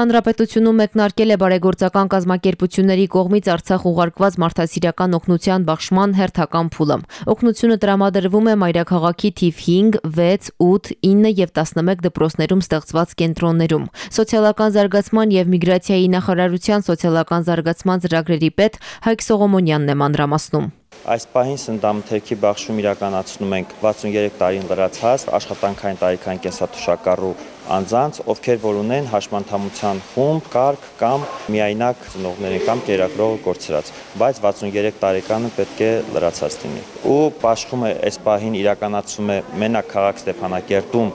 Հանրապետությունում մեկնարկել է բարեգործական կազմակերպությունների կողմից Արցախ ուղարկված մարդասիրական օգնության բաշխման հերթական փուլը։ Օգնությունը տրամադրվում է մայրաքաղաքի թիվ 5, 6, 8, 9 եւ 11 դպրոցներում ստեղծված կենտրոններում։ Սոցիալական զարգացման եւ միգրացիայի նախարարության սոցիալական զարգացման ծրագրերի պետ Հայկ Սողոմոնյանն է մանրամասնում։ Այս պահին սննդամթերքի բաշխում իրականացնում ենք 63 տարին լրացած աշխատանքային տարիքային կենսաթոշակառու անձանց, ովքեր որ ունեն հաշմանդամության խումբ, կարգ կամ միայնակ ծնողների կամ կերակրող կորցրած, բայց 63 տարեկանը պետք է լրացած լինի։ Ու բաշխումը այս պահին իրականացում է մենակ քաղաք Ստեփանակերտում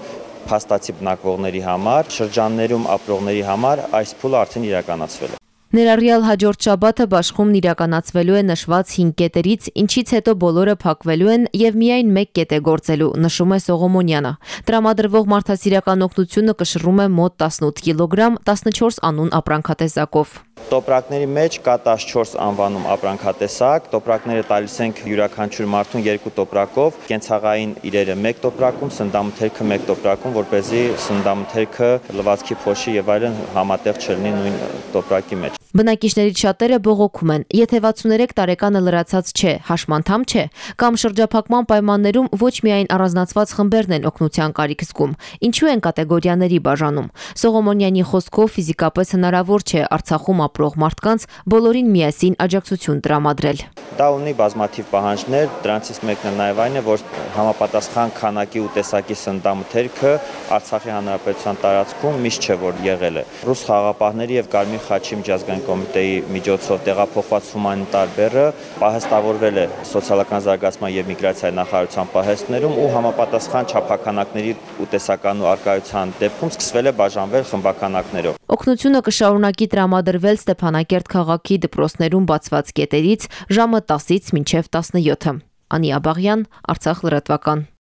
փաստացի բնակվողների համար, շրջաններում ապրողների համար այս փուլը արդեն իրականացվել է։ Ներառյալ հաջորդ շաբաթը բաշխումն իրականացվելու է նշված 5 կետերից, ինչից հետո բոլորը փակվելու են եւ միայն 1 կետ է գործելու, նշում է Սողոմոնյանը։ Տրամադրվող մարդասիրական օգնությունը կշռում է մոտ 18 կիլոգրամ 14 անուն ապրանքատեսակով։ Տոպրակների մեջ կա 14 անվանում ապրանքատեսակ, տոպրակները տալիս ենք յուրաքանչյուր մարդուն երկու տոպրակով, կենցաղային իրերը 1 տոպրակում, սննդամթերքը 1 տոպրակում, որ เป զի սննդամթերքը լվացքի փոշի եւ այլն համատեղ չլինի նույն տոպրակի մեջ։ Բնակիչներից շատերը բողոքում են, եթե 63 տարեկանը լրացած չէ, հաշմանդամ չէ, կամ շրջափակման պայմաններում ոչ միայն առանձնացված խմբերն են օգնության կարիք զգում, ինչու են կատեգորիաների բաժանում։ Սողոմոնյանի խոսքով ֆիզիկապես հնարավոր չէ Արցախում ապրող մարդկանց բոլորին միասին աջակցություն տրամադրել։ Դա ունի բազմաթիվ պահանջներ, դրանցից մեկն նաև այն է, որ համապատասխան քանակի ու տեսակի սննդամթերքը Արցախի հանրապետության տարածքում միշտ չէ որ եղել է։ Ռուս խաղապահների եւ Կարմիր խաչի միջազգային կոմիտեի միջոցով տեղափոխված հումանիտար բեռը պահեստավորվել է սոցիալական զարգացման եւ միգրացիայի նախարարության պահեստներում ու համապատասխան չափականակների ու տեսական ու արկայության դեպքում սկսվել է բաժանվել խմբականակներով։ Օգնությունը կշարունակի տրամադրվել Ստեփանակերտ քաղաքի դպրոցներում բացված կետերից ժամը 10-ից մինչև 17-ը։ Անի Աբաղյան, Արցախ լրատվական։